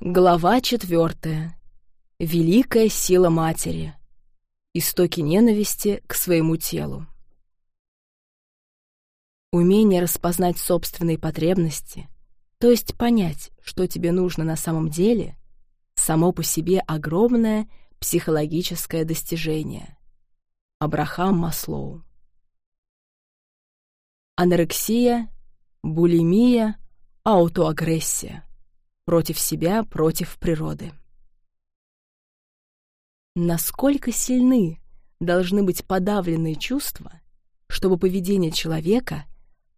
Глава четвертая. Великая сила матери. Истоки ненависти к своему телу. Умение распознать собственные потребности, то есть понять, что тебе нужно на самом деле, само по себе огромное психологическое достижение. Абрахам Маслоу. Анорексия, булимия, аутоагрессия. Против себя, против природы. Насколько сильны должны быть подавленные чувства, чтобы поведение человека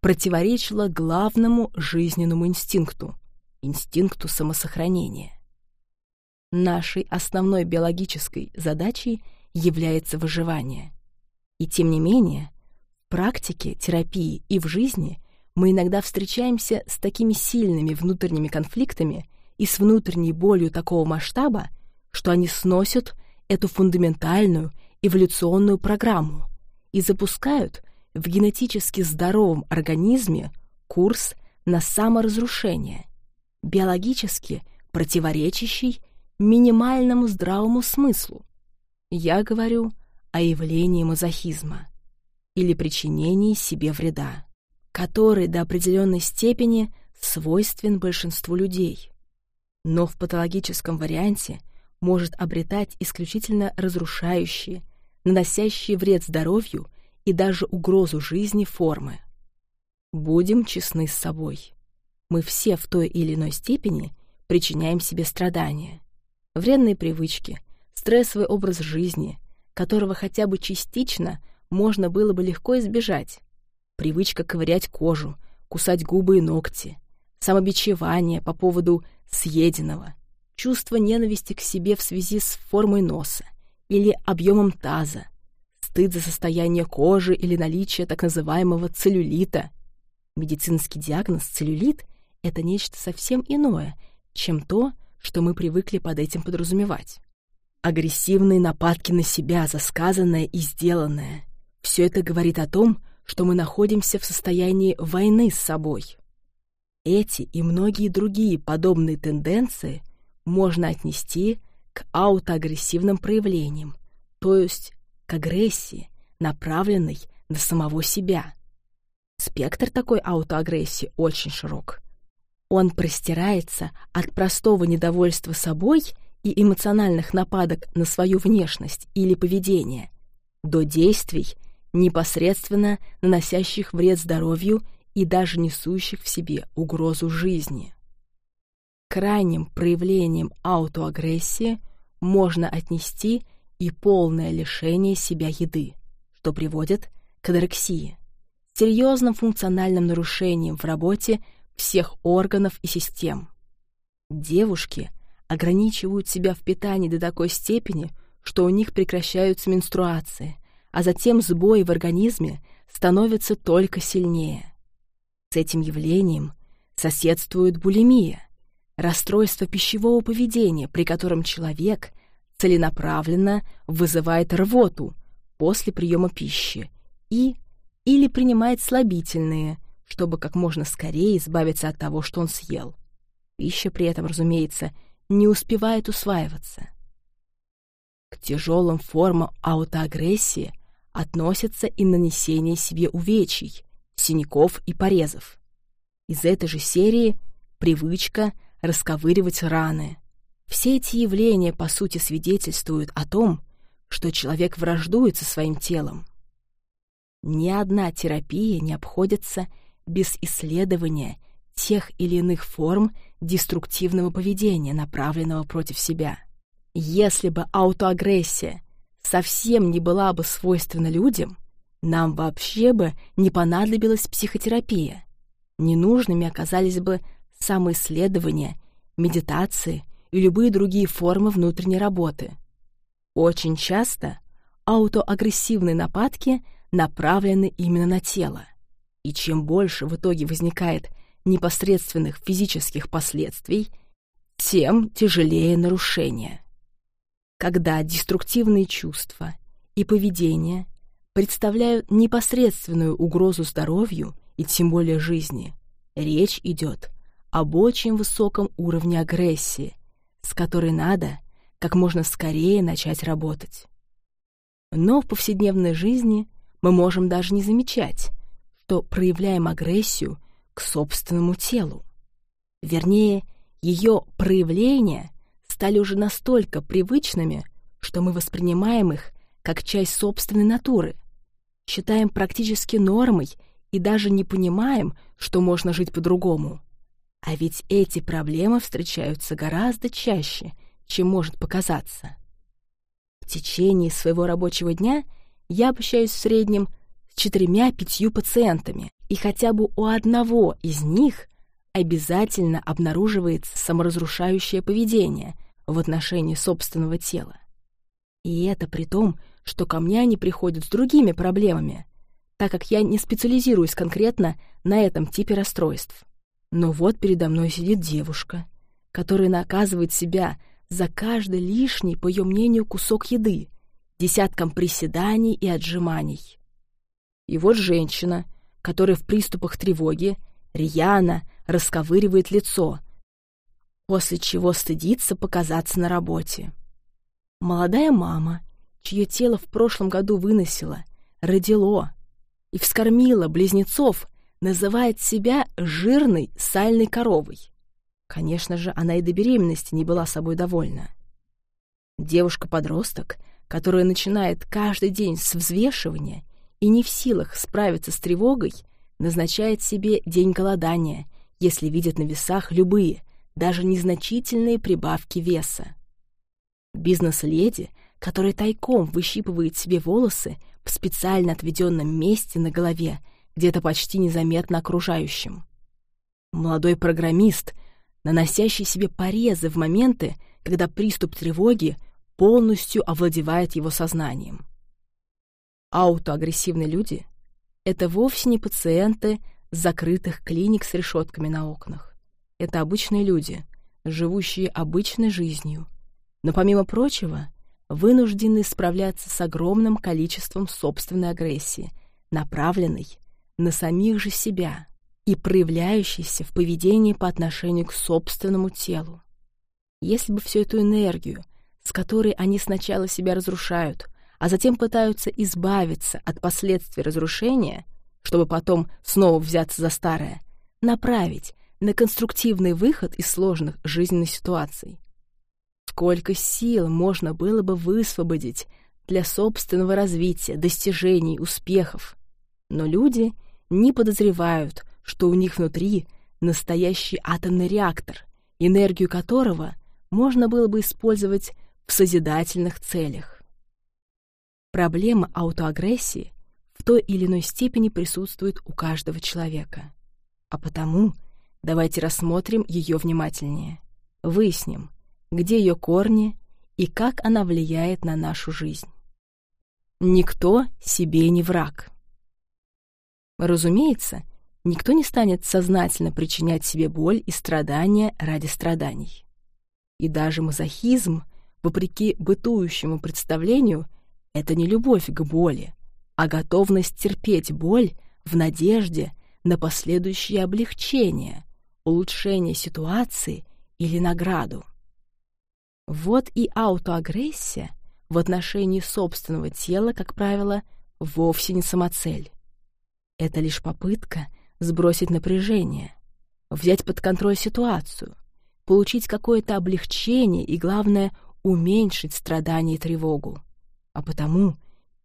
противоречило главному жизненному инстинкту — инстинкту самосохранения. Нашей основной биологической задачей является выживание. И тем не менее, в практике, терапии и в жизни мы иногда встречаемся с такими сильными внутренними конфликтами и с внутренней болью такого масштаба, что они сносят эту фундаментальную эволюционную программу и запускают в генетически здоровом организме курс на саморазрушение, биологически противоречащий минимальному здравому смыслу. Я говорю о явлении мазохизма или причинении себе вреда, который до определенной степени свойствен большинству людей, но в патологическом варианте может обретать исключительно разрушающие, наносящие вред здоровью и даже угрозу жизни формы. Будем честны с собой. Мы все в той или иной степени причиняем себе страдания, вредные привычки, стрессовый образ жизни, которого хотя бы частично можно было бы легко избежать, привычка ковырять кожу, кусать губы и ногти, самобичевание по поводу съеденного, чувство ненависти к себе в связи с формой носа или объемом таза, стыд за состояние кожи или наличие так называемого целлюлита. Медицинский диагноз целлюлит — это нечто совсем иное, чем то, что мы привыкли под этим подразумевать. Агрессивные нападки на себя за сказанное и сделанное — все это говорит о том, что мы находимся в состоянии войны с собой. Эти и многие другие подобные тенденции можно отнести к аутоагрессивным проявлениям, то есть к агрессии, направленной на самого себя. Спектр такой аутоагрессии очень широк. Он простирается от простого недовольства собой и эмоциональных нападок на свою внешность или поведение до действий, непосредственно наносящих вред здоровью и даже несущих в себе угрозу жизни. Крайним проявлением аутоагрессии можно отнести и полное лишение себя еды, что приводит к анорексии, серьезным функциональным нарушением в работе всех органов и систем. Девушки ограничивают себя в питании до такой степени, что у них прекращаются менструации, а затем сбои в организме становятся только сильнее. С этим явлением соседствует булимия, расстройство пищевого поведения, при котором человек целенаправленно вызывает рвоту после приема пищи и или принимает слабительные, чтобы как можно скорее избавиться от того, что он съел. Пища при этом, разумеется, не успевает усваиваться. К тяжелым формам аутоагрессии относятся и нанесение себе увечий, синяков и порезов. Из этой же серии привычка расковыривать раны. Все эти явления, по сути, свидетельствуют о том, что человек враждует со своим телом. Ни одна терапия не обходится без исследования тех или иных форм деструктивного поведения, направленного против себя. Если бы аутоагрессия совсем не была бы свойственна людям, нам вообще бы не понадобилась психотерапия. Ненужными оказались бы самоисследования, медитации и любые другие формы внутренней работы. Очень часто аутоагрессивные нападки направлены именно на тело. И чем больше в итоге возникает непосредственных физических последствий, тем тяжелее нарушение. Когда деструктивные чувства и поведение представляют непосредственную угрозу здоровью и тем более жизни, речь идет об очень высоком уровне агрессии, с которой надо как можно скорее начать работать. Но в повседневной жизни мы можем даже не замечать, что проявляем агрессию к собственному телу. Вернее, ее проявления стали уже настолько привычными, что мы воспринимаем их как часть собственной натуры, считаем практически нормой и даже не понимаем, что можно жить по-другому. А ведь эти проблемы встречаются гораздо чаще, чем может показаться. В течение своего рабочего дня я общаюсь в среднем с четырьмя-пятью пациентами, и хотя бы у одного из них обязательно обнаруживается саморазрушающее поведение в отношении собственного тела. И это при том, что ко мне они приходят с другими проблемами, так как я не специализируюсь конкретно на этом типе расстройств. Но вот передо мной сидит девушка, которая наказывает себя за каждый лишний, по ее мнению, кусок еды, десятком приседаний и отжиманий. И вот женщина, которая в приступах тревоги рьяно расковыривает лицо, после чего стыдится показаться на работе. Молодая мама, чье тело в прошлом году выносило, родило и вскормило близнецов, называет себя жирной сальной коровой. Конечно же, она и до беременности не была собой довольна. Девушка-подросток, которая начинает каждый день с взвешивания и не в силах справиться с тревогой, назначает себе день голодания, если видит на весах любые, даже незначительные прибавки веса. Бизнес-леди, которая тайком выщипывает себе волосы в специально отведенном месте на голове, где-то почти незаметно окружающим. Молодой программист, наносящий себе порезы в моменты, когда приступ тревоги полностью овладевает его сознанием. Аутоагрессивные люди — это вовсе не пациенты закрытых клиник с решетками на окнах. Это обычные люди, живущие обычной жизнью, но, помимо прочего, вынуждены справляться с огромным количеством собственной агрессии, направленной на самих же себя и проявляющейся в поведении по отношению к собственному телу. Если бы всю эту энергию, с которой они сначала себя разрушают, а затем пытаются избавиться от последствий разрушения, чтобы потом снова взяться за старое, направить на конструктивный выход из сложных жизненных ситуаций. Сколько сил можно было бы высвободить для собственного развития, достижений, успехов. Но люди не подозревают, что у них внутри настоящий атомный реактор, энергию которого можно было бы использовать в созидательных целях. Проблема аутоагрессии в той или иной степени присутствует у каждого человека. А потому давайте рассмотрим ее внимательнее. Выясним, где ее корни и как она влияет на нашу жизнь. Никто себе не враг. Разумеется, никто не станет сознательно причинять себе боль и страдания ради страданий. И даже мазохизм, вопреки бытующему представлению, это не любовь к боли, а готовность терпеть боль в надежде на последующее облегчение, улучшение ситуации или награду. Вот и аутоагрессия в отношении собственного тела, как правило, вовсе не самоцель. Это лишь попытка сбросить напряжение, взять под контроль ситуацию, получить какое-то облегчение и, главное, уменьшить страдания и тревогу. А потому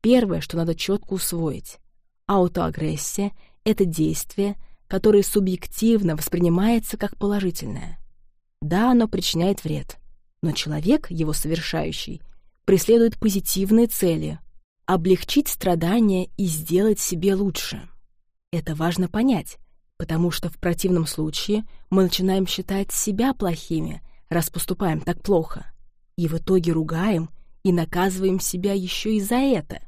первое, что надо четко усвоить — аутоагрессия — это действие, которое субъективно воспринимается как положительное. Да, оно причиняет вред, но человек, его совершающий, преследует позитивные цели — облегчить страдания и сделать себе лучше. Это важно понять, потому что в противном случае мы начинаем считать себя плохими, раз поступаем так плохо, и в итоге ругаем и наказываем себя еще и за это,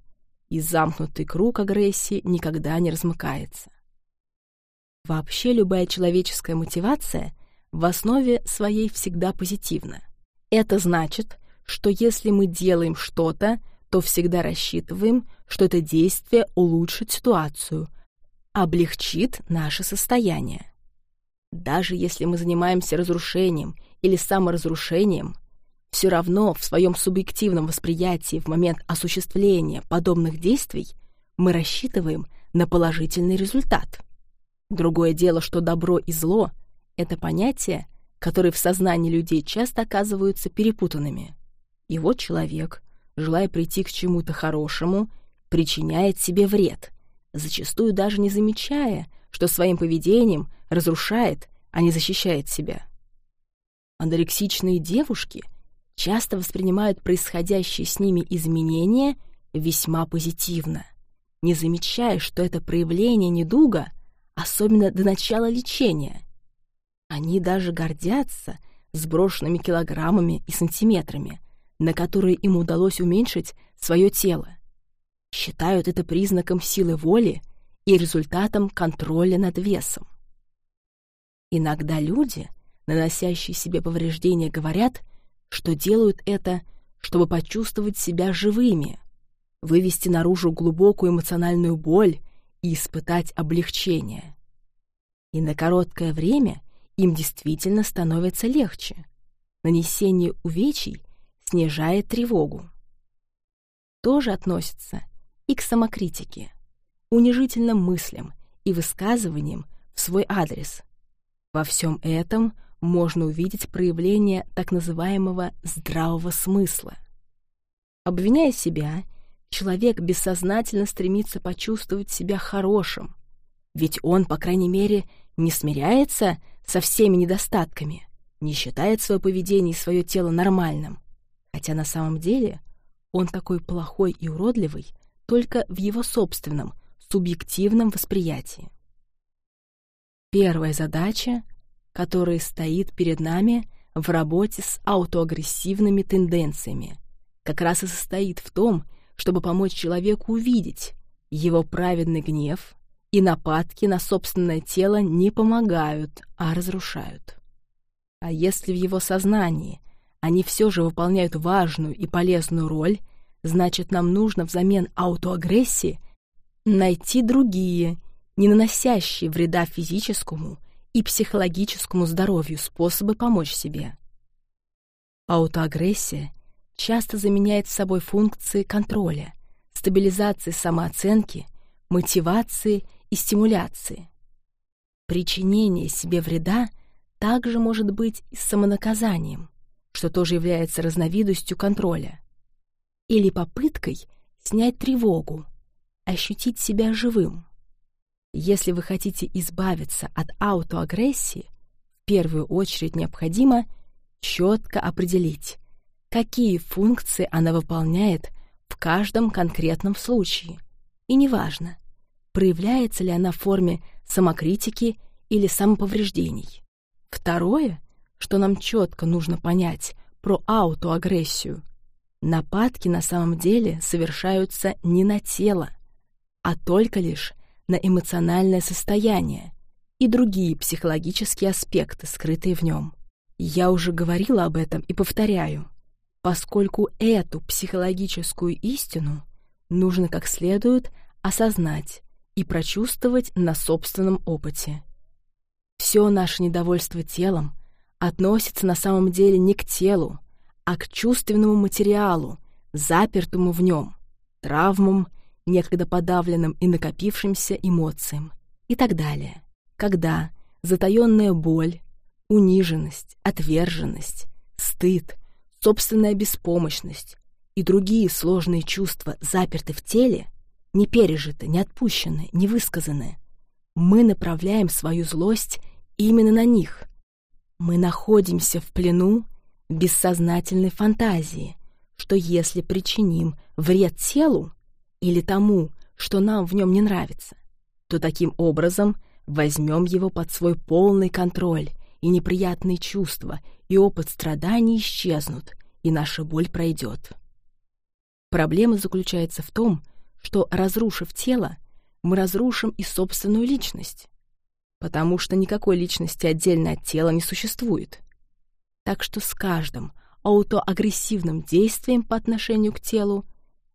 и замкнутый круг агрессии никогда не размыкается. Вообще любая человеческая мотивация в основе своей всегда позитивна. Это значит, что если мы делаем что-то, то всегда рассчитываем, что это действие улучшит ситуацию, облегчит наше состояние. Даже если мы занимаемся разрушением или саморазрушением, все равно в своем субъективном восприятии в момент осуществления подобных действий мы рассчитываем на положительный результат. Другое дело, что добро и зло — это понятия, которые в сознании людей часто оказываются перепутанными. И вот человек, желая прийти к чему-то хорошему, причиняет себе вред, зачастую даже не замечая, что своим поведением разрушает, а не защищает себя. Анорексичные девушки часто воспринимают происходящие с ними изменения весьма позитивно, не замечая, что это проявление недуга, особенно до начала лечения. Они даже гордятся сброшенными килограммами и сантиметрами, на которые им удалось уменьшить свое тело. Считают это признаком силы воли и результатом контроля над весом. Иногда люди, наносящие себе повреждения, говорят, что делают это, чтобы почувствовать себя живыми, вывести наружу глубокую эмоциональную боль и испытать облегчение. И на короткое время им действительно становится легче. Нанесение увечий снижает тревогу. Тоже относится и к самокритике, унижительным мыслям и высказываниям в свой адрес. Во всем этом можно увидеть проявление так называемого здравого смысла. Обвиняя себя, человек бессознательно стремится почувствовать себя хорошим, ведь он, по крайней мере, не смиряется со всеми недостатками, не считает свое поведение и свое тело нормальным, хотя на самом деле он такой плохой и уродливый только в его собственном, субъективном восприятии. Первая задача, которая стоит перед нами в работе с аутоагрессивными тенденциями, как раз и состоит в том, чтобы помочь человеку увидеть его праведный гнев и нападки на собственное тело не помогают, а разрушают. А если в его сознании они все же выполняют важную и полезную роль, значит, нам нужно взамен аутоагрессии найти другие, не наносящие вреда физическому и психологическому здоровью способы помочь себе. Аутоагрессия часто заменяет собой функции контроля, стабилизации самооценки, мотивации и стимуляции. Причинение себе вреда также может быть и самонаказанием, что тоже является разновидностью контроля, или попыткой снять тревогу, ощутить себя живым. Если вы хотите избавиться от аутоагрессии, в первую очередь необходимо четко определить, какие функции она выполняет в каждом конкретном случае. И неважно, проявляется ли она в форме самокритики или самоповреждений. Второе, что нам четко нужно понять про аутоагрессию, нападки на самом деле совершаются не на тело, а только лишь на эмоциональное состояние и другие психологические аспекты, скрытые в нем. Я уже говорила об этом и повторяю, поскольку эту психологическую истину нужно как следует осознать и прочувствовать на собственном опыте. Все наше недовольство телом относится на самом деле не к телу, а к чувственному материалу, запертому в нем, травмам, некогда подавленным и накопившимся эмоциям и так далее. Когда затаённая боль, униженность, отверженность, стыд, собственная беспомощность и другие сложные чувства заперты в теле, не пережиты, не отпущены, не высказаны. Мы направляем свою злость именно на них. Мы находимся в плену бессознательной фантазии, что если причиним вред телу или тому, что нам в нем не нравится, то таким образом возьмем его под свой полный контроль, и неприятные чувства и опыт страданий исчезнут, и наша боль пройдет. Проблема заключается в том, что, разрушив тело, мы разрушим и собственную личность, потому что никакой личности отдельно от тела не существует. Так что с каждым аутоагрессивным действием по отношению к телу,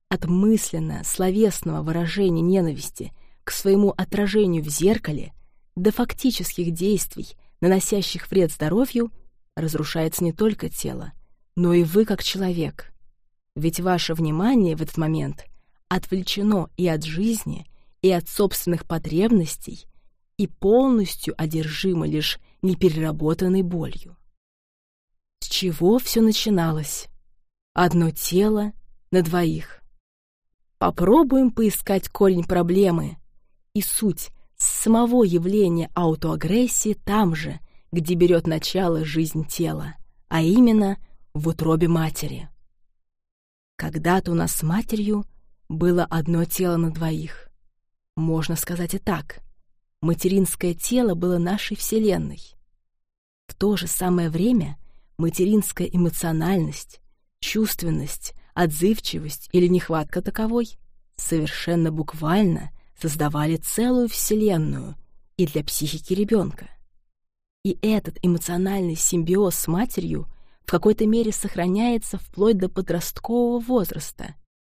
от мысленно-словесного выражения ненависти к своему отражению в зеркале до фактических действий, наносящих вред здоровью, разрушается не только тело, но и вы как человек. Ведь ваше внимание в этот момент отвлечено и от жизни, и от собственных потребностей, и полностью одержимо лишь непереработанной болью. С чего все начиналось? Одно тело на двоих. Попробуем поискать корень проблемы и суть самого явления аутоагрессии там же, где берет начало жизнь тела, а именно в утробе матери. Когда-то у нас с матерью было одно тело на двоих. Можно сказать и так. Материнское тело было нашей вселенной. В то же самое время материнская эмоциональность, чувственность, отзывчивость или нехватка таковой совершенно буквально создавали целую вселенную и для психики ребенка. И этот эмоциональный симбиоз с матерью в какой-то мере сохраняется вплоть до подросткового возраста.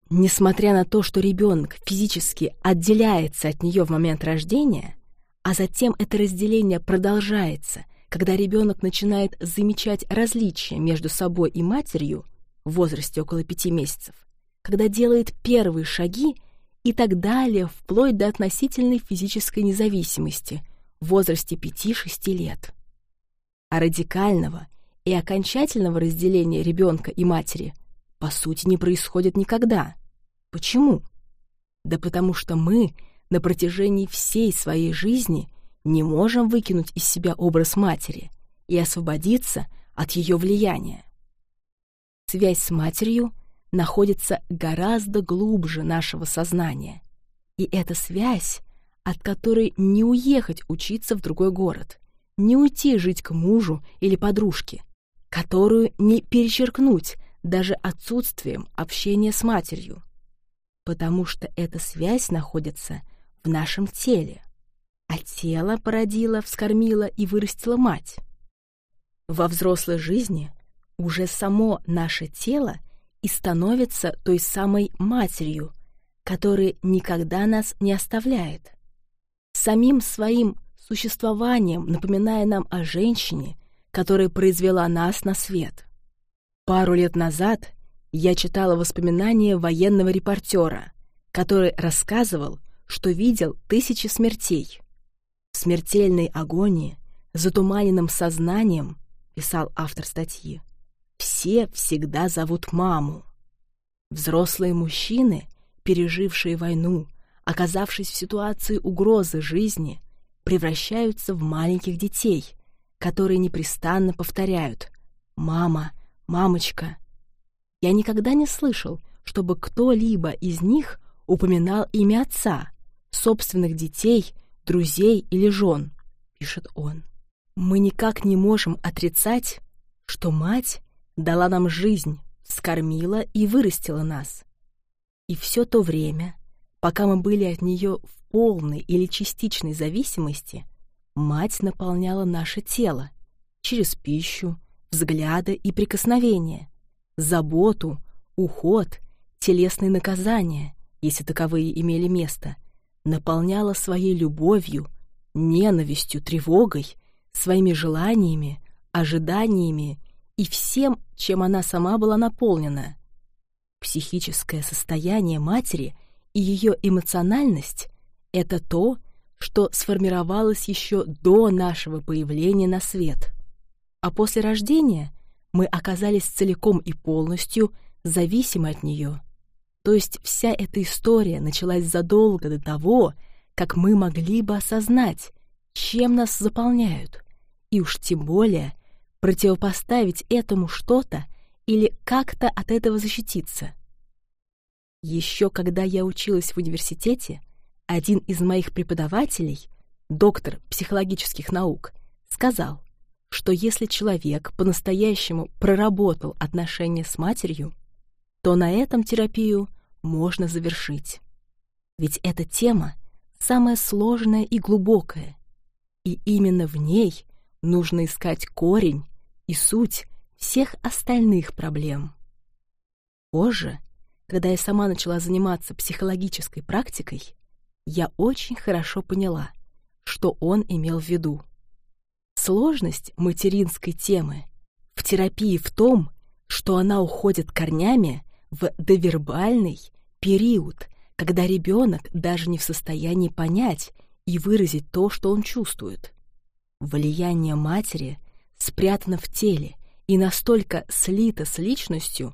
Несмотря на то, что ребенок физически отделяется от нее в момент рождения, а затем это разделение продолжается, когда ребенок начинает замечать различия между собой и матерью в возрасте около пяти месяцев, когда делает первые шаги и так далее, вплоть до относительной физической независимости в возрасте 5-6 лет. А радикального и окончательного разделения ребенка и матери по сути не происходит никогда. Почему? Да потому что мы на протяжении всей своей жизни не можем выкинуть из себя образ матери и освободиться от ее влияния. Связь с матерью находится гораздо глубже нашего сознания, и эта связь, от которой не уехать учиться в другой город, не уйти жить к мужу или подружке, которую не перечеркнуть даже отсутствием общения с матерью, потому что эта связь находится в нашем теле, а тело породило, вскормило и вырастила мать. Во взрослой жизни уже само наше тело и становится той самой матерью, которая никогда нас не оставляет. Самим своим существованием напоминая нам о женщине, которая произвела нас на свет. Пару лет назад я читала воспоминания военного репортера, который рассказывал, что видел тысячи смертей. В смертельной агонии, затуманенным сознанием, писал автор статьи, все всегда зовут маму. Взрослые мужчины, пережившие войну, оказавшись в ситуации угрозы жизни, превращаются в маленьких детей, которые непрестанно повторяют «мама», «мамочка». Я никогда не слышал, чтобы кто-либо из них упоминал имя отца, собственных детей, друзей или жен, пишет он. Мы никак не можем отрицать, что мать дала нам жизнь, скормила и вырастила нас. И все то время, пока мы были от нее в полной или частичной зависимости, Мать наполняла наше тело через пищу, взгляды и прикосновения, заботу, уход, телесные наказания, если таковые имели место, наполняла своей любовью, ненавистью, тревогой, своими желаниями, ожиданиями и всем, чем она сама была наполнена. Психическое состояние матери и ее эмоциональность — это то, что сформировалось еще до нашего появления на свет. А после рождения мы оказались целиком и полностью зависимы от нее. То есть вся эта история началась задолго до того, как мы могли бы осознать, чем нас заполняют, и уж тем более противопоставить этому что-то или как-то от этого защититься. Еще когда я училась в университете, один из моих преподавателей, доктор психологических наук, сказал, что если человек по-настоящему проработал отношения с матерью, то на этом терапию можно завершить. Ведь эта тема самая сложная и глубокая, и именно в ней нужно искать корень и суть всех остальных проблем. Позже, когда я сама начала заниматься психологической практикой, я очень хорошо поняла, что он имел в виду. Сложность материнской темы в терапии в том, что она уходит корнями в довербальный период, когда ребенок даже не в состоянии понять и выразить то, что он чувствует. Влияние матери спрятано в теле и настолько слито с личностью,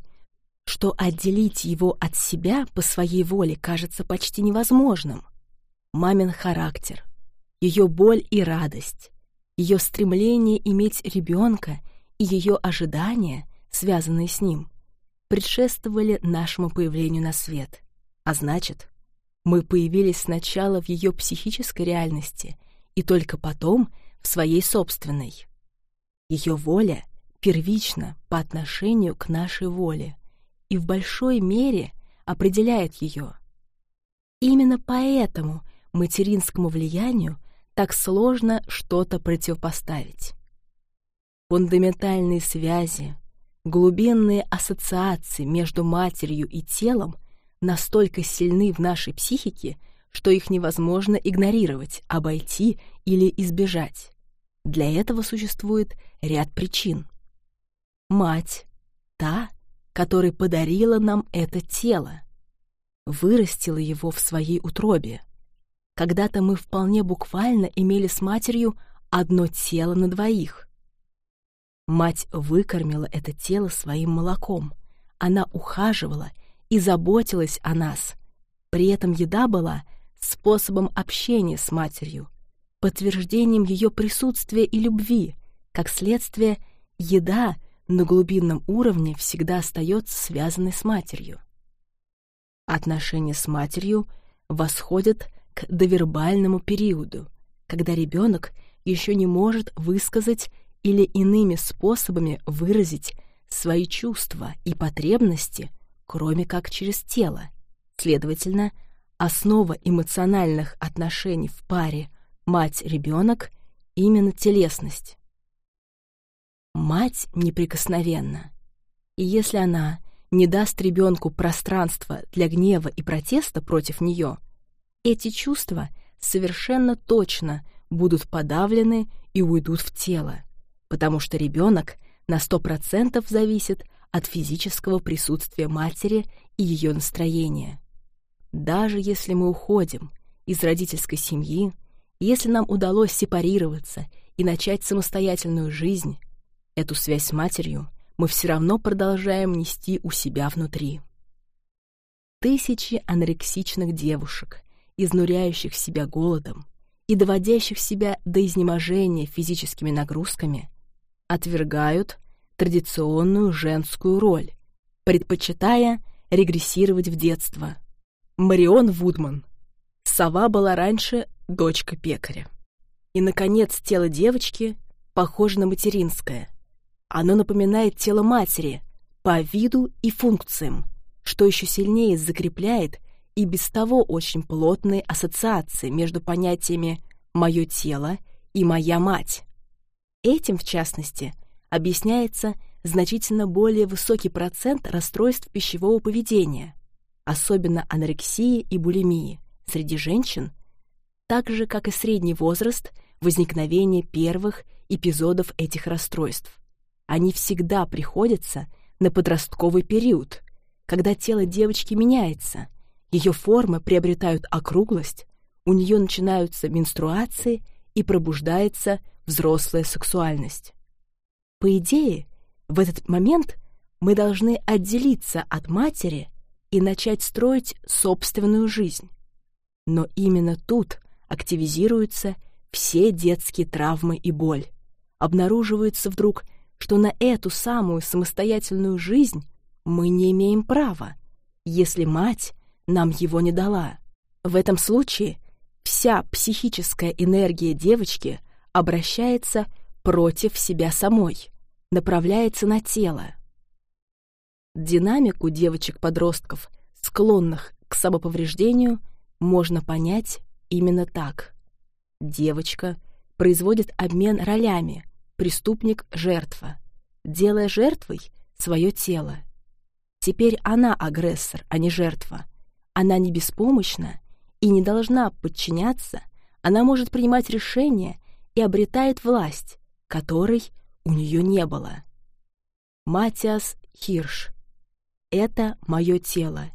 что отделить его от себя по своей воле кажется почти невозможным. Мамин характер, ее боль и радость, ее стремление иметь ребенка и ее ожидания, связанные с ним, предшествовали нашему появлению на свет. А значит, мы появились сначала в ее психической реальности и только потом в своей собственной. Ее воля первична по отношению к нашей воле и в большой мере определяет ее. Именно поэтому материнскому влиянию так сложно что-то противопоставить. Фундаментальные связи, глубинные ассоциации между матерью и телом настолько сильны в нашей психике, что их невозможно игнорировать, обойти или избежать. Для этого существует ряд причин. Мать, та, которая подарила нам это тело, вырастила его в своей утробе. Когда-то мы вполне буквально имели с матерью одно тело на двоих. Мать выкормила это тело своим молоком. Она ухаживала и заботилась о нас. При этом еда была способом общения с матерью, подтверждением ее присутствия и любви. Как следствие, еда на глубинном уровне всегда остается связанной с матерью. Отношения с матерью восходят к довербальному периоду, когда ребенок еще не может высказать или иными способами выразить свои чувства и потребности, кроме как через тело. Следовательно, основа эмоциональных отношений в паре мать-ребенок именно телесность. Мать неприкосновенна, и если она не даст ребенку пространства для гнева и протеста против нее, эти чувства совершенно точно будут подавлены и уйдут в тело потому что ребенок на сто процентов зависит от физического присутствия матери и ее настроения. Даже если мы уходим из родительской семьи, если нам удалось сепарироваться и начать самостоятельную жизнь, эту связь с матерью мы все равно продолжаем нести у себя внутри. Тысячи анорексичных девушек, изнуряющих себя голодом и доводящих себя до изнеможения физическими нагрузками, отвергают традиционную женскую роль, предпочитая регрессировать в детство. Марион Вудман. Сова была раньше дочка пекаря. И, наконец, тело девочки похоже на материнское. Оно напоминает тело матери по виду и функциям, что еще сильнее закрепляет и без того очень плотные ассоциации между понятиями «моё тело» и «моя мать». Этим, в частности, объясняется значительно более высокий процент расстройств пищевого поведения, особенно анорексии и булимии, среди женщин, так же, как и средний возраст возникновения первых эпизодов этих расстройств. Они всегда приходятся на подростковый период, когда тело девочки меняется, ее формы приобретают округлость, у нее начинаются менструации и пробуждается взрослая сексуальность. По идее, в этот момент мы должны отделиться от матери и начать строить собственную жизнь. Но именно тут активизируются все детские травмы и боль. Обнаруживается вдруг, что на эту самую самостоятельную жизнь мы не имеем права, если мать нам его не дала. В этом случае вся психическая энергия девочки обращается против себя самой, направляется на тело. Динамику девочек-подростков, склонных к самоповреждению, можно понять именно так. Девочка производит обмен ролями преступник-жертва, делая жертвой свое тело. Теперь она агрессор, а не жертва. Она не беспомощна и не должна подчиняться, она может принимать решения и обретает власть, которой у нее не было. Матиас Хирш. Это мое тело,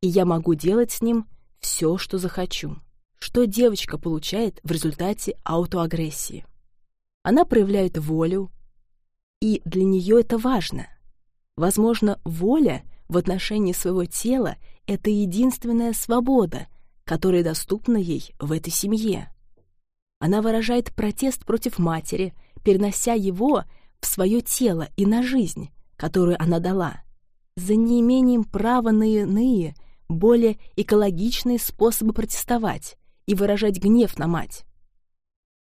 и я могу делать с ним все, что захочу. Что девочка получает в результате аутоагрессии? Она проявляет волю, и для нее это важно. Возможно, воля в отношении своего тела — это единственная свобода, которая доступна ей в этой семье. Она выражает протест против матери, перенося его в свое тело и на жизнь, которую она дала, за неимением права на иные, более экологичные способы протестовать и выражать гнев на мать.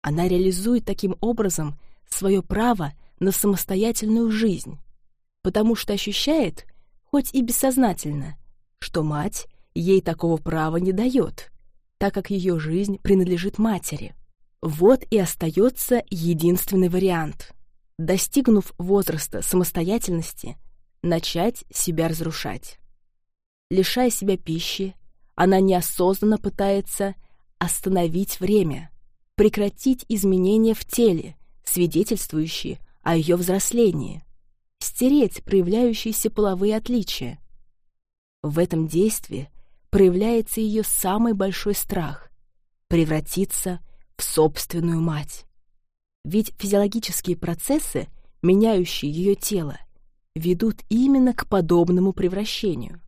Она реализует таким образом свое право на самостоятельную жизнь, потому что ощущает, хоть и бессознательно, что мать ей такого права не дает, так как ее жизнь принадлежит матери. Вот и остается единственный вариант. Достигнув возраста самостоятельности, начать себя разрушать. Лишая себя пищи, она неосознанно пытается остановить время, прекратить изменения в теле, свидетельствующие о ее взрослении, стереть проявляющиеся половые отличия. В этом действии проявляется ее самый большой страх — превратиться в собственную мать. Ведь физиологические процессы, меняющие ее тело, ведут именно к подобному превращению.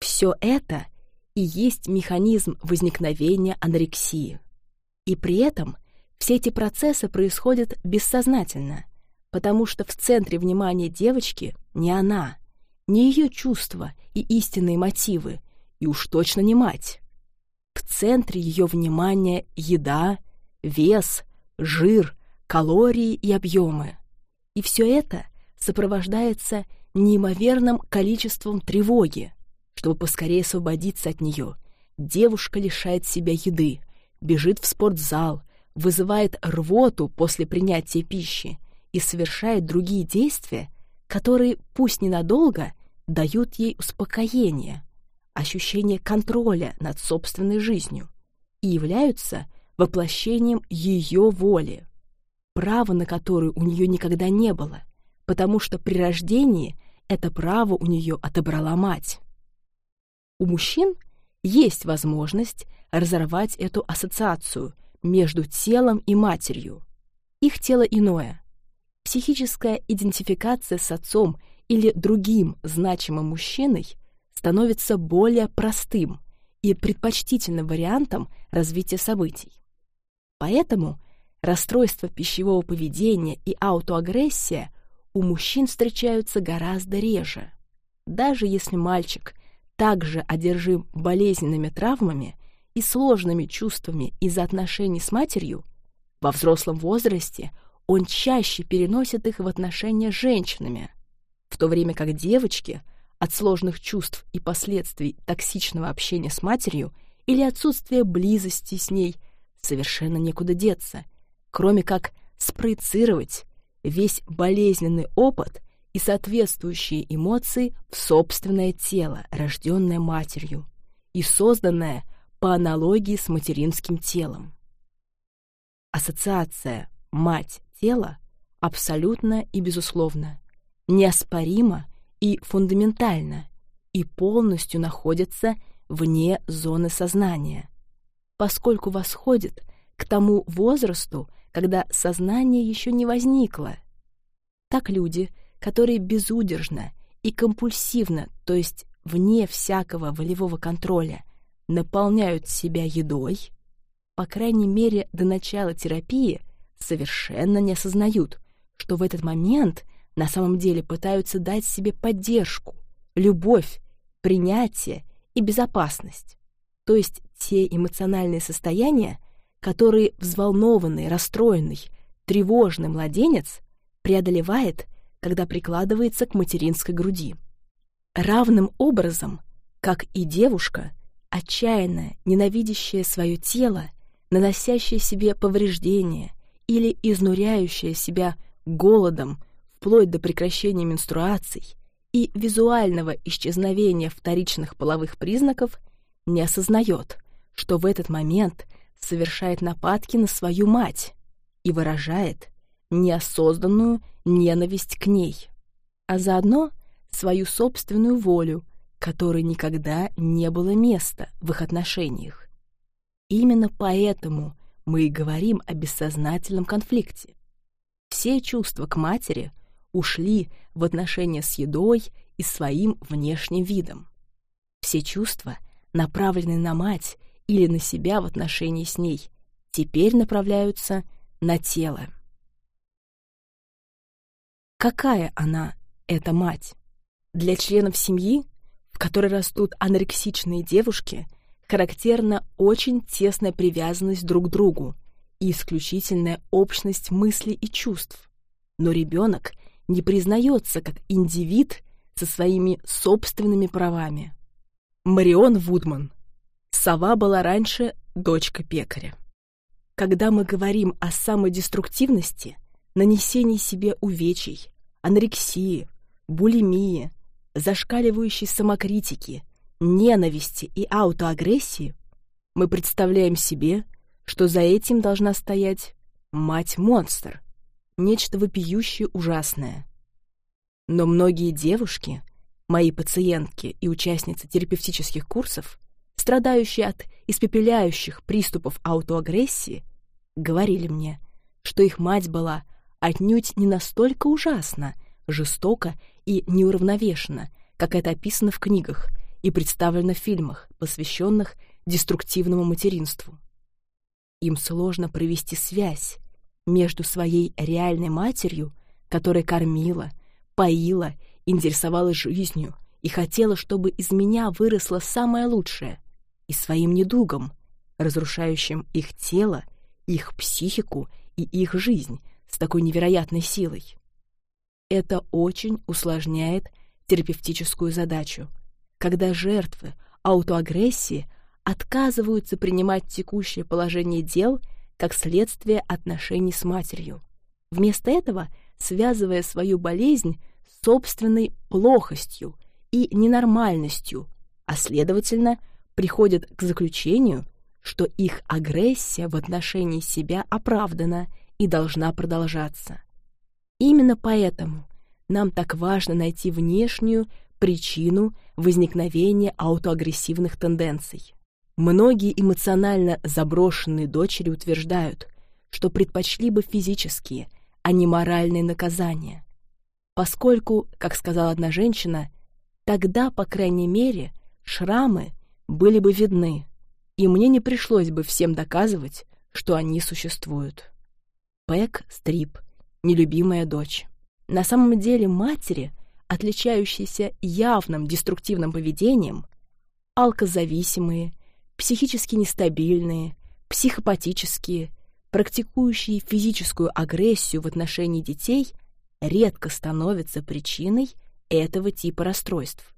Все это и есть механизм возникновения анорексии. И при этом все эти процессы происходят бессознательно, потому что в центре внимания девочки не она, не ее чувства и истинные мотивы, и уж точно не мать. В центре ее внимания еда, вес, жир, калории и объемы. И все это сопровождается неимоверным количеством тревоги. Чтобы поскорее освободиться от нее, девушка лишает себя еды, бежит в спортзал, вызывает рвоту после принятия пищи и совершает другие действия, которые, пусть ненадолго, дают ей успокоение, ощущение контроля над собственной жизнью и являются воплощением ее воли, право на которое у нее никогда не было, потому что при рождении это право у нее отобрала мать. У мужчин есть возможность разорвать эту ассоциацию между телом и матерью. Их тело иное. Психическая идентификация с отцом или другим значимым мужчиной становится более простым и предпочтительным вариантом развития событий. Поэтому расстройство пищевого поведения и аутоагрессия у мужчин встречаются гораздо реже. Даже если мальчик также одержим болезненными травмами и сложными чувствами из-за отношений с матерью, во взрослом возрасте он чаще переносит их в отношения с женщинами, в то время как девочки от сложных чувств и последствий токсичного общения с матерью или отсутствия близости с ней совершенно некуда деться, кроме как спроецировать весь болезненный опыт и соответствующие эмоции в собственное тело, рожденное матерью и созданное по аналогии с материнским телом. Ассоциация «мать-тело» абсолютно и безусловно, неоспоримо и фундаментально и полностью находится вне зоны сознания, поскольку восходит к тому возрасту, когда сознание еще не возникло. Так люди, которые безудержно и компульсивно, то есть вне всякого волевого контроля, наполняют себя едой, по крайней мере до начала терапии, совершенно не осознают, что в этот момент на самом деле пытаются дать себе поддержку, любовь, принятие и безопасность, то есть те эмоциональные состояния, которые взволнованный, расстроенный, тревожный младенец преодолевает, когда прикладывается к материнской груди. Равным образом, как и девушка – отчаянно ненавидящая свое тело, наносящая себе повреждения или изнуряющая себя голодом вплоть до прекращения менструаций и визуального исчезновения вторичных половых признаков, не осознает, что в этот момент совершает нападки на свою мать и выражает неосознанную ненависть к ней, а заодно свою собственную волю, которой никогда не было места в их отношениях. Именно поэтому мы и говорим о бессознательном конфликте. Все чувства к матери ушли в отношения с едой и своим внешним видом. Все чувства, направленные на мать или на себя в отношении с ней, теперь направляются на тело. Какая она, эта мать? Для членов семьи, которой растут анорексичные девушки, характерна очень тесная привязанность друг к другу и исключительная общность мыслей и чувств. Но ребенок не признается как индивид со своими собственными правами. Марион Вудман. Сова была раньше дочка пекаря. Когда мы говорим о самодеструктивности, нанесении себе увечий, анорексии, булимии, зашкаливающей самокритики, ненависти и аутоагрессии, мы представляем себе, что за этим должна стоять мать-монстр, нечто вопиющее ужасное. Но многие девушки, мои пациентки и участницы терапевтических курсов, страдающие от испепеляющих приступов аутоагрессии, говорили мне, что их мать была отнюдь не настолько ужасна, жестока и неуравновешена, как это описано в книгах и представлено в фильмах, посвященных деструктивному материнству. Им сложно провести связь между своей реальной матерью, которая кормила, поила, интересовалась жизнью и хотела, чтобы из меня выросло самое лучшее, и своим недугом, разрушающим их тело, их психику и их жизнь с такой невероятной силой. Это очень усложняет терапевтическую задачу, когда жертвы аутоагрессии отказываются принимать текущее положение дел как следствие отношений с матерью, вместо этого связывая свою болезнь с собственной плохостью и ненормальностью, а следовательно – приходят к заключению, что их агрессия в отношении себя оправдана и должна продолжаться. Именно поэтому нам так важно найти внешнюю причину возникновения аутоагрессивных тенденций. Многие эмоционально заброшенные дочери утверждают, что предпочли бы физические, а не моральные наказания, поскольку, как сказала одна женщина, тогда, по крайней мере, шрамы были бы видны, и мне не пришлось бы всем доказывать, что они существуют. Пэк Стрип, нелюбимая дочь. На самом деле матери, отличающиеся явным деструктивным поведением, алкозависимые, психически нестабильные, психопатические, практикующие физическую агрессию в отношении детей, редко становятся причиной этого типа расстройств.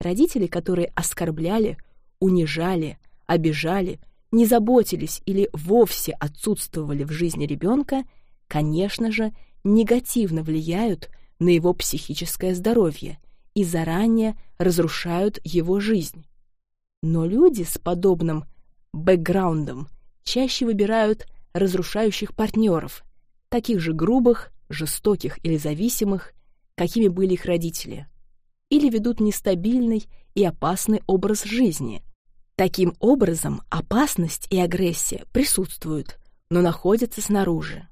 Родители, которые оскорбляли, унижали, обижали, не заботились или вовсе отсутствовали в жизни ребенка, конечно же, негативно влияют на его психическое здоровье и заранее разрушают его жизнь. Но люди с подобным бэкграундом чаще выбирают разрушающих партнеров, таких же грубых, жестоких или зависимых, какими были их родители, или ведут нестабильный и опасный образ жизни, Таким образом, опасность и агрессия присутствуют, но находятся снаружи.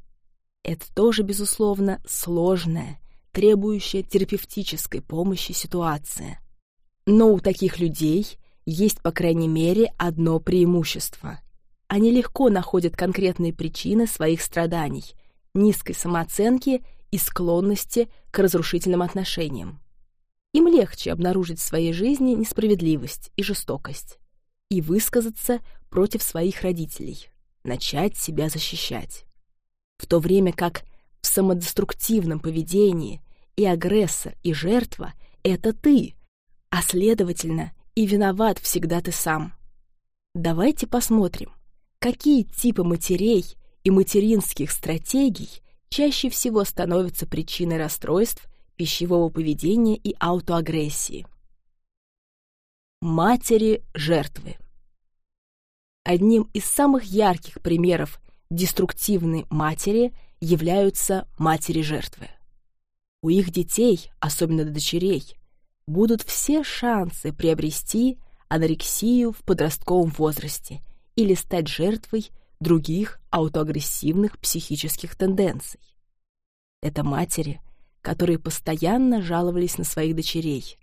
Это тоже, безусловно, сложная, требующая терапевтической помощи ситуация. Но у таких людей есть, по крайней мере, одно преимущество. Они легко находят конкретные причины своих страданий, низкой самооценки и склонности к разрушительным отношениям. Им легче обнаружить в своей жизни несправедливость и жестокость и высказаться против своих родителей, начать себя защищать. В то время как в самодеструктивном поведении и агрессор, и жертва — это ты, а следовательно и виноват всегда ты сам. Давайте посмотрим, какие типы матерей и материнских стратегий чаще всего становятся причиной расстройств пищевого поведения и аутоагрессии. Матери-жертвы. Одним из самых ярких примеров деструктивной матери являются матери-жертвы. У их детей, особенно дочерей, будут все шансы приобрести анорексию в подростковом возрасте или стать жертвой других аутоагрессивных психических тенденций. Это матери, которые постоянно жаловались на своих дочерей,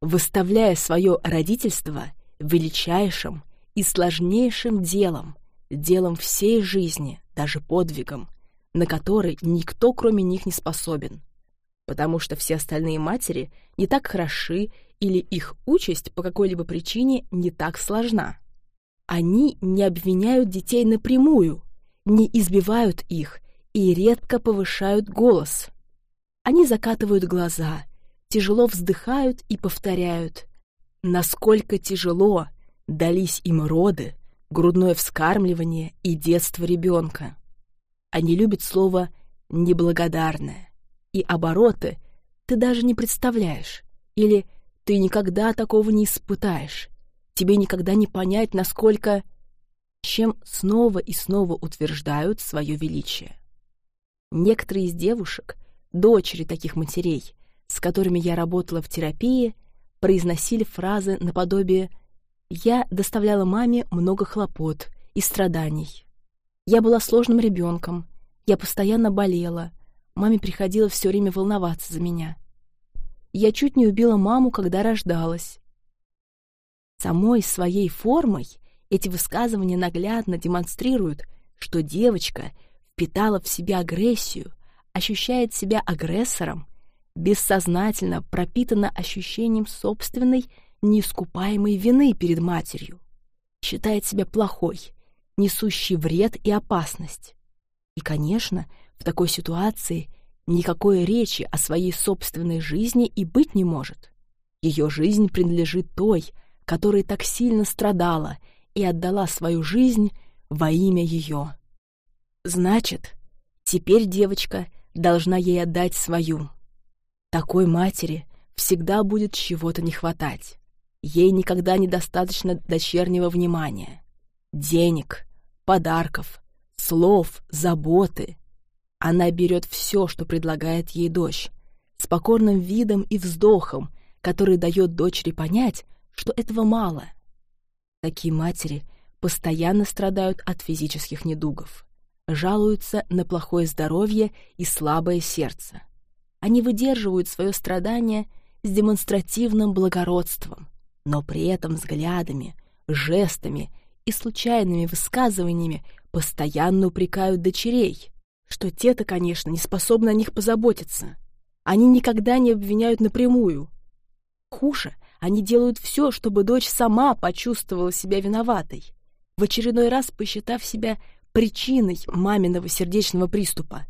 выставляя свое родительство величайшим и сложнейшим делом, делом всей жизни, даже подвигом, на который никто, кроме них, не способен, потому что все остальные матери не так хороши или их участь по какой-либо причине не так сложна. Они не обвиняют детей напрямую, не избивают их и редко повышают голос. Они закатывают глаза, тяжело вздыхают и повторяют, насколько тяжело дались им роды, грудное вскармливание и детство ребенка. Они любят слово «неблагодарное» и обороты ты даже не представляешь, или ты никогда такого не испытаешь, тебе никогда не понять, насколько... чем снова и снова утверждают свое величие. Некоторые из девушек, дочери таких матерей, с которыми я работала в терапии, произносили фразы наподобие «Я доставляла маме много хлопот и страданий. Я была сложным ребенком, я постоянно болела, маме приходилось все время волноваться за меня. Я чуть не убила маму, когда рождалась. Самой своей формой эти высказывания наглядно демонстрируют, что девочка впитала в себя агрессию, ощущает себя агрессором, бессознательно пропитана ощущением собственной неискупаемой вины перед матерью, считает себя плохой, несущей вред и опасность. И, конечно, в такой ситуации никакой речи о своей собственной жизни и быть не может. Ее жизнь принадлежит той, которая так сильно страдала и отдала свою жизнь во имя ее. Значит, теперь девочка должна ей отдать свою. Такой матери всегда будет чего-то не хватать. Ей никогда недостаточно дочернего внимания, денег, подарков, слов, заботы. Она берет все, что предлагает ей дочь, с покорным видом и вздохом, который дает дочери понять, что этого мало. Такие матери постоянно страдают от физических недугов, жалуются на плохое здоровье и слабое сердце. Они выдерживают свое страдание с демонстративным благородством, но при этом взглядами, жестами и случайными высказываниями постоянно упрекают дочерей, что те-то, конечно, не способны о них позаботиться. Они никогда не обвиняют напрямую. Хуже, они делают все, чтобы дочь сама почувствовала себя виноватой, в очередной раз посчитав себя причиной маминого сердечного приступа.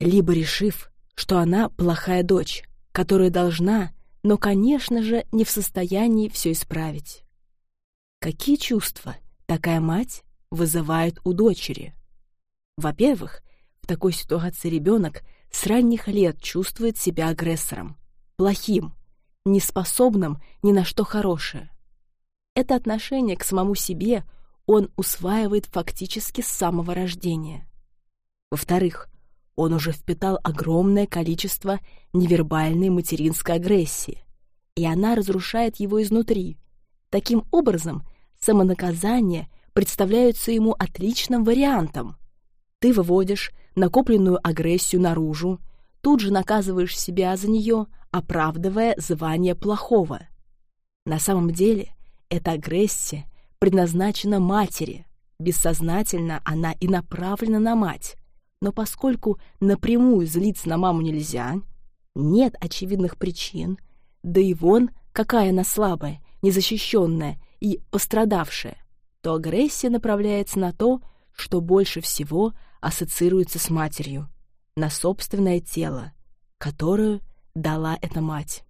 Либо решив, что она плохая дочь, которая должна, но, конечно же, не в состоянии все исправить. Какие чувства такая мать вызывает у дочери? Во-первых, в такой ситуации ребенок с ранних лет чувствует себя агрессором, плохим, неспособным ни на что хорошее. Это отношение к самому себе он усваивает фактически с самого рождения. Во-вторых, он уже впитал огромное количество невербальной материнской агрессии, и она разрушает его изнутри. Таким образом, самонаказание представляется ему отличным вариантом. Ты выводишь накопленную агрессию наружу, тут же наказываешь себя за нее, оправдывая звание плохого. На самом деле эта агрессия предназначена матери, бессознательно она и направлена на мать, но поскольку напрямую злиться на маму нельзя, нет очевидных причин, да и вон какая она слабая, незащищенная и пострадавшая, то агрессия направляется на то, что больше всего ассоциируется с матерью, на собственное тело, которую дала эта мать.